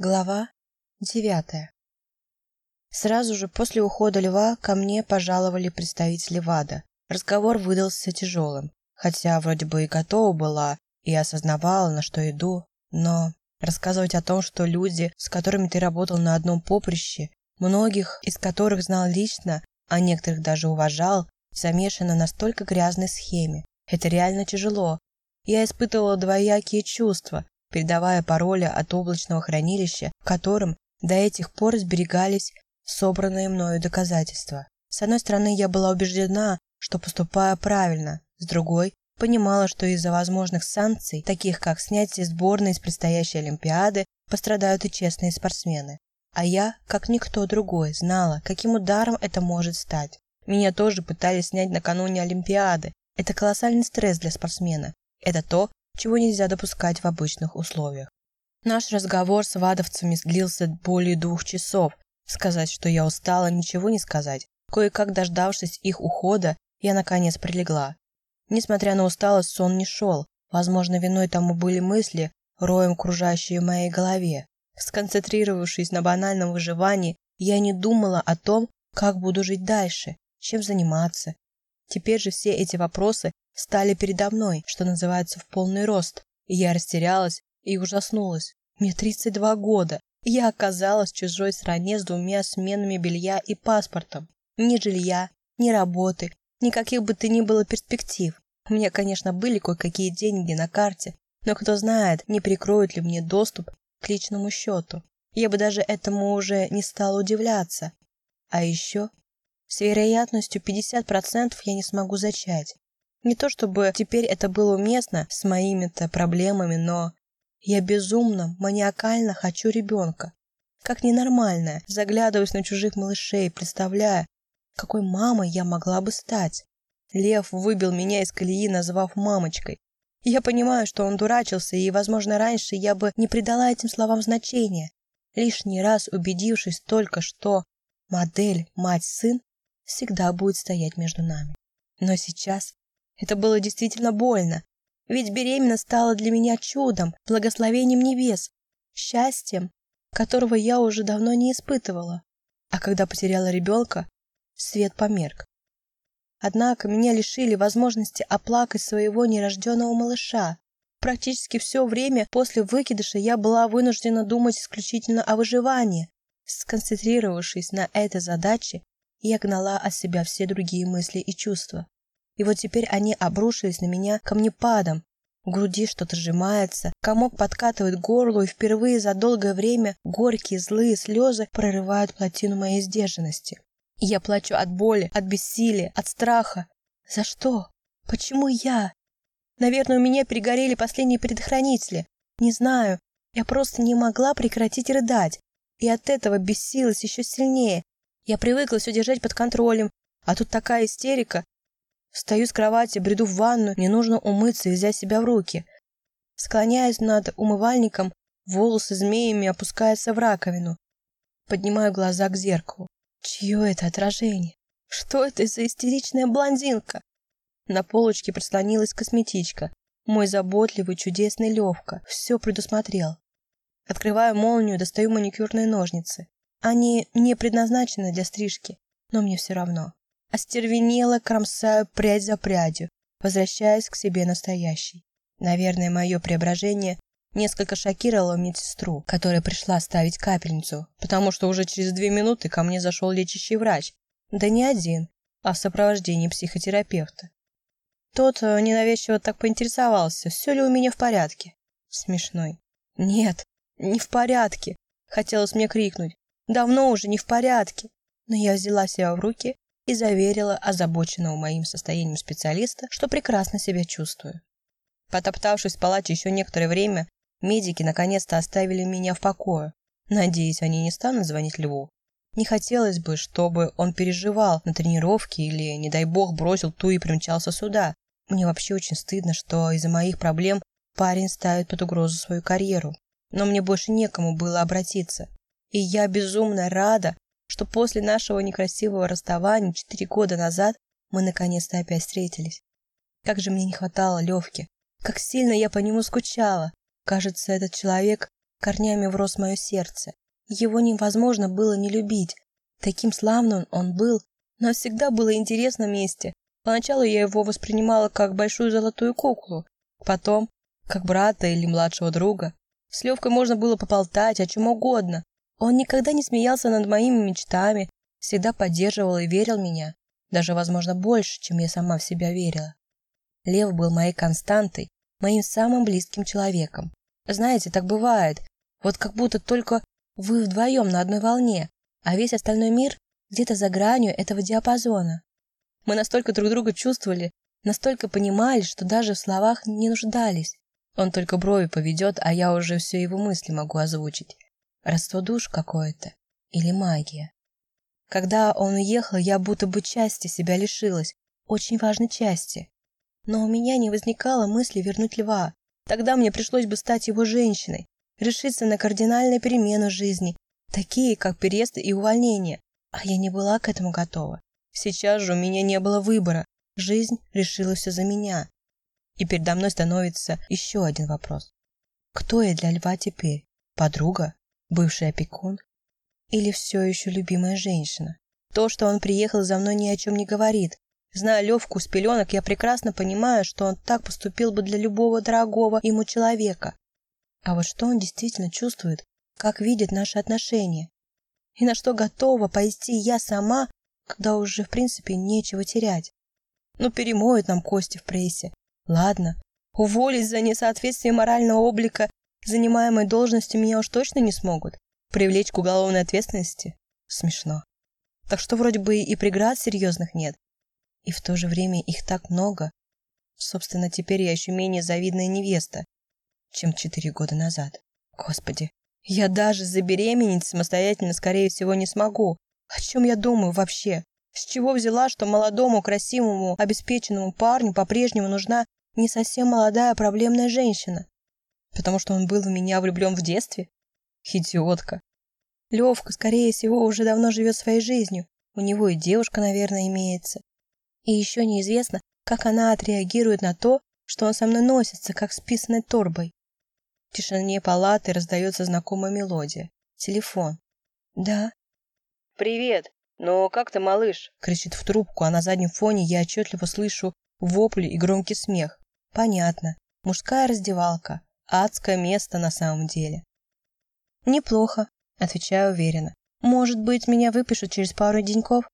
Глава девятая Сразу же после ухода льва ко мне пожаловали представители ВАДА. Разговор выдался тяжелым, хотя вроде бы и готова была, и осознавала, на что иду, но рассказывать о том, что люди, с которыми ты работал на одном поприще, многих из которых знал лично, а некоторых даже уважал, замешаны на настолько грязной схеме, это реально тяжело. Я испытывала двоякие чувства, передавая пароли от облачного хранилища, в котором до этих пор сберегались собранные мною доказательства. С одной стороны, я была убеждена, что поступаю правильно, с другой – понимала, что из-за возможных санкций, таких как снятие сборной из предстоящей Олимпиады, пострадают и честные спортсмены. А я, как никто другой, знала, каким ударом это может стать. Меня тоже пытались снять накануне Олимпиады. Это колоссальный стресс для спортсмена. Это то, чего нельзя допускать в обычных условиях. Наш разговор с вадовцами длился более двух часов. Сказать, что я устала, ничего не сказать. Кое-как дождавшись их ухода, я наконец прилегла. Несмотря на усталость, сон не шел. Возможно, виной тому были мысли, роем кружащие в моей голове. Сконцентрировавшись на банальном выживании, я не думала о том, как буду жить дальше, чем заниматься. Теперь же все эти вопросы стали передо мной, что называется, в полный рост. И я растерялась и ужаснулась. Мне 32 года, я оказалась в чужой стране с двумя сменами белья и паспортом. Ни жилья, ни работы, никаких бы то ни было перспектив. У меня, конечно, были кое-какие деньги на карте, но кто знает, не прикроют ли мне доступ к личному счету. Я бы даже этому уже не стала удивляться. А еще с вероятностью 50% я не смогу зачать. Не то чтобы теперь это было уместно с моими-то проблемами, но я безумно, маниакально хочу ребенка. Как ненормальная, заглядываясь на чужих малышей, представляя, какой мамой я могла бы стать. Лев выбил меня из колеи, назвав мамочкой. Я понимаю, что он дурачился, и, возможно, раньше я бы не придала этим словам значения, лишний раз убедившись только, что модель мать-сын всегда будет стоять между нами. Но сейчас это было действительно больно, ведь беременность стала для меня чудом, благословением небес, счастьем, которого я уже давно не испытывала. А когда потеряла ребенка, свет померк. Однако меня лишили возможности оплакать своего нерожденного малыша. Практически все время после выкидыша я была вынуждена думать исключительно о выживании. Сконцентрировавшись на этой задаче, я гнала от себя все другие мысли и чувства. И вот теперь они обрушились на меня камнепадом. В груди что-то сжимается, комок подкатывает горло, и впервые за долгое время горькие злые слезы прорывают плотину моей сдержанности. И я плачу от боли, от бессилия, от страха. За что? Почему я? Наверное, у меня перегорели последние предохранители. Не знаю. Я просто не могла прекратить рыдать. И от этого бесилась еще сильнее. Я привыкла все держать под контролем, а тут такая истерика. Встаю с кровати, бреду в ванну, мне нужно умыться и взять себя в руки. Склоняясь над умывальником, волосы змеями опускаются в раковину. Поднимаю глаза к зеркалу. Чье это отражение? Что это за истеричная блондинка? На полочке прислонилась косметичка. Мой заботливый, чудесный Левка все предусмотрел. Открываю молнию, достаю маникюрные ножницы. Они не предназначены для стрижки, но мне все равно. Остервенело кромсаю прядь за прядью, возвращаясь к себе настоящей. Наверное, мое преображение несколько шокировало медсестру, которая пришла ставить капельницу, потому что уже через две минуты ко мне зашел лечащий врач. Да не один, а в сопровождении психотерапевта. Тот э, ненавязчиво так поинтересовался, все ли у меня в порядке. Смешной. Нет, не в порядке. Хотелось мне крикнуть. Давно уже не в порядке. Но я взяла себя в руки и заверила озабоченного моим состоянием специалиста, что прекрасно себя чувствую. Потоптавшись в палате еще некоторое время, медики наконец-то оставили меня в покое. Надеюсь, они не станут звонить Льву. Не хотелось бы, чтобы он переживал на тренировке или, не дай бог, бросил ту и примчался сюда. Мне вообще очень стыдно, что из-за моих проблем парень ставит под угрозу свою карьеру. Но мне больше некому было обратиться. И я безумно рада, что после нашего некрасивого расставания четыре года назад мы наконец-то опять встретились. Как же мне не хватало Левки. Как сильно я по нему скучала. Кажется, этот человек корнями врос в мое сердце. Его невозможно было не любить. Таким славным он был, но всегда было интересно вместе. Поначалу я его воспринимала как большую золотую куклу, потом как брата или младшего друга. С Левкой можно было поболтать о чем угодно. Он никогда не смеялся над моими мечтами, всегда поддерживал и верил меня, даже, возможно, больше, чем я сама в себя верила. Лев был моей константой, моим самым близким человеком. Знаете, так бывает, вот как будто только вы вдвоем на одной волне, а весь остальной мир где-то за гранью этого диапазона. Мы настолько друг друга чувствовали, настолько понимали, что даже в словах не нуждались. Он только брови поведет, а я уже все его мысли могу озвучить. Родство душ какое-то. Или магия. Когда он уехал, я будто бы части себя лишилась. Очень важной части. Но у меня не возникало мысли вернуть льва. Тогда мне пришлось бы стать его женщиной, решиться на кардинальные перемены жизни, такие как переезд и увольнение. А я не была к этому готова. Сейчас же у меня не было выбора. Жизнь решила все за меня. И передо мной становится еще один вопрос. Кто я для льва теперь? Подруга? Бывший опекун? Или все еще любимая женщина? То, что он приехал за мной, ни о чем не говорит. Зная Левку с пеленок, я прекрасно понимаю, что он так поступил бы для любого дорогого ему человека. А вот что он действительно чувствует, как видит наши отношения? И на что готова пойти я сама, когда уже, в принципе, нечего терять? Ну, перемоют нам кости в прессе. Ладно, уволить за несоответствие морального облика занимаемой должности меня уж точно не смогут. Привлечь к уголовной ответственности? Смешно. Так что вроде бы и преград серьезных нет, и в то же время их так много. Собственно, теперь я еще менее завидная невеста, чем четыре года назад. Господи, я даже забеременеть самостоятельно, скорее всего, не смогу. О чем я думаю вообще? С чего взяла, что молодому, красивому, обеспеченному парню по-прежнему нужна не совсем молодая проблемная женщина? Потому что он был в меня влюблен в детстве? Идиотка. Левка, скорее всего, уже давно живет своей жизнью. У него и девушка, наверное, имеется. И еще неизвестно, как она отреагирует на то, что он со мной носится, как с писаной торбой. В тишине палаты раздается знакомая мелодия. Телефон. «Да». «Привет. Ну, как ты, малыш?» Кричит в трубку, а на заднем фоне я отчетливо слышу вопли и громкий смех. Понятно. Мужская раздевалка. Адское место на самом деле. «Неплохо», — отвечаю уверенно. «Может быть, меня выпишут через пару деньков?»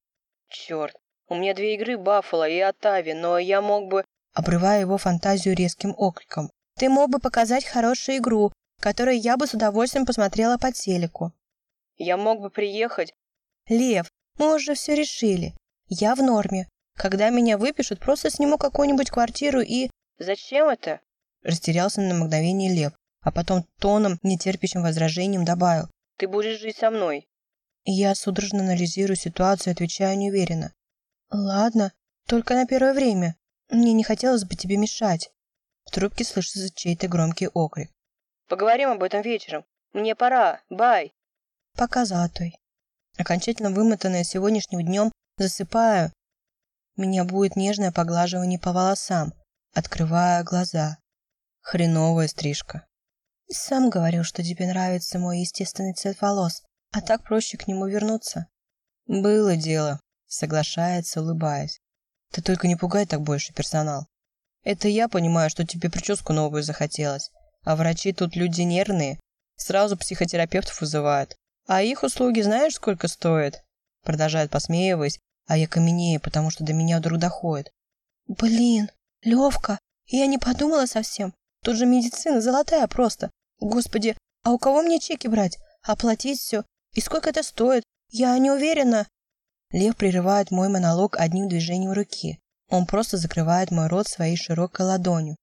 «Черт, у меня две игры Баффало и Атави, но я мог бы...» Обрывая его фантазию резким окриком. «Ты мог бы показать хорошую игру, которую я бы с удовольствием посмотрела по телеку». «Я мог бы приехать...» «Лев, мы уже все решили. Я в норме. Когда меня выпишут, просто сниму какую-нибудь квартиру и...» «Зачем это?» Растерялся на мгновение Лев, а потом тоном, нетерпящим возражением, добавил. «Ты будешь жить со мной». Я судорожно анализирую ситуацию и отвечаю неуверенно. «Ладно, только на первое время. Мне не хотелось бы тебе мешать». В трубке слышится чей-то громкий окрик. «Поговорим об этом вечером. Мне пора. Бай!» «Пока, Золотой». Окончательно вымотанная сегодняшним днем, засыпаю. Меня будет нежное поглаживание по волосам, открывая глаза. Хреновая стрижка. Сам говорил, что тебе нравится мой естественный цвет волос, а так проще к нему вернуться. Было дело. Соглашается, улыбаясь. Ты только не пугай так больше персонал. Это я понимаю, что тебе прическу новую захотелось. А врачи тут люди нервные. Сразу психотерапевтов вызывают. А их услуги знаешь, сколько стоят? Продолжает посмеиваясь, а я каменею, потому что до меня вдруг доходит. Блин, Левка, я не подумала совсем. Тут же медицина золотая просто. Господи, а у кого мне чеки брать? Оплатить все? И сколько это стоит? Я не уверена. Лев прерывает мой монолог одним движением руки. Он просто закрывает мой рот своей широкой ладонью.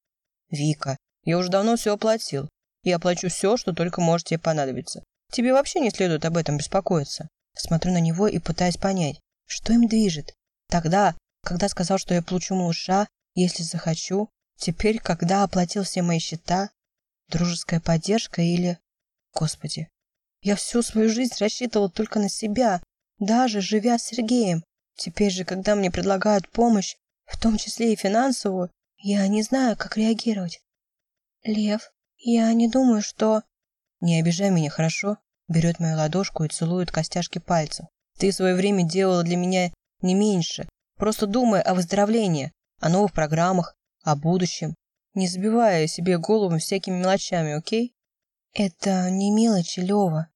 «Вика, я уже давно все оплатил. Я оплачу все, что только может тебе понадобиться. Тебе вообще не следует об этом беспокоиться». Смотрю на него и пытаюсь понять, что им движет. Тогда, когда сказал, что я получу малыша, если захочу, теперь, когда оплатил все мои счета, дружеская поддержка или... Господи, я всю свою жизнь рассчитывал только на себя, даже живя с Сергеем. Теперь же, когда мне предлагают помощь, в том числе и финансовую, я не знаю, как реагировать. Лев, я не думаю, что... Не обижай меня, хорошо? Берет мою ладошку и целует костяшки пальцев. Ты в свое время делала для меня не меньше. Просто думай о выздоровлении, о новых программах, о будущем. Не забивая себе голову всякими мелочами, окей? Это не мелочи, Лева.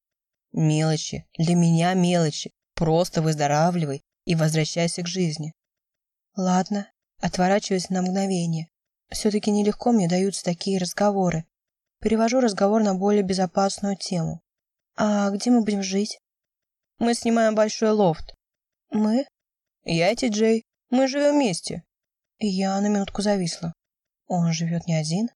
Мелочи. Для меня мелочи. Просто выздоравливай и возвращайся к жизни. Ладно, отворачиваюсь на мгновение. Все-таки нелегко мне даются такие разговоры. Перевожу разговор на более безопасную тему. А где мы будем жить? Мы снимаем большой лофт. Мы? Я и Ти-Джей. Мы живем вместе. Я на минутку зависла. Он живет не один?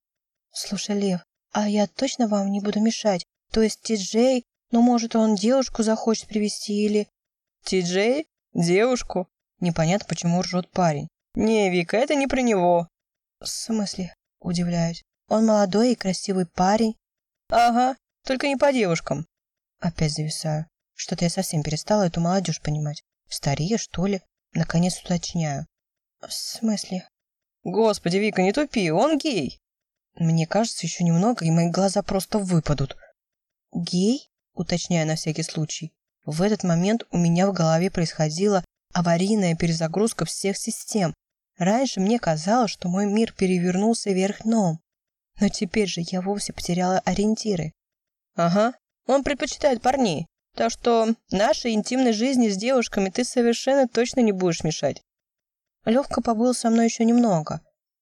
Слушай, Лев, а я точно вам не буду мешать? То есть Ти-Джей, ну, может, он девушку захочет привести или... Ти-Джей? Девушку? Непонятно, почему ржет парень. Не, Вика, это не про него. В смысле? Удивляюсь. Он молодой и красивый парень. Ага, только не по девушкам. Опять зависаю. Что-то я совсем перестала эту молодежь понимать. Старее, что ли? Наконец уточняю. В смысле? Господи, Вика, не тупи, он гей. Мне кажется, еще немного, и мои глаза просто выпадут. Гей? Уточняю на всякий случай. В этот момент у меня в голове происходила аварийная перезагрузка всех систем. Раньше мне казалось, что мой мир перевернулся вверх дном. Но теперь же я вовсе потеряла ориентиры. Ага, он предпочитает парней. Так что нашей интимной жизни с девушками ты совершенно точно не будешь мешать. Левка побыл со мной еще немного.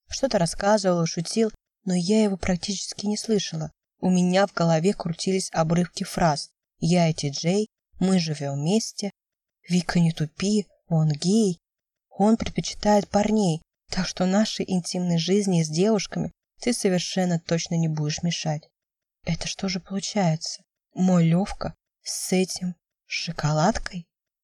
Что-то рассказывал шутил, но я его практически не слышала. У меня в голове крутились обрывки фраз. Я и Ти-Джей, мы живем вместе. Вика, не тупи, он гей. Он предпочитает парней, так что нашей интимной жизни с девушками ты совершенно точно не будешь мешать. Это что же получается? Мой Левка с этим шоколадкой?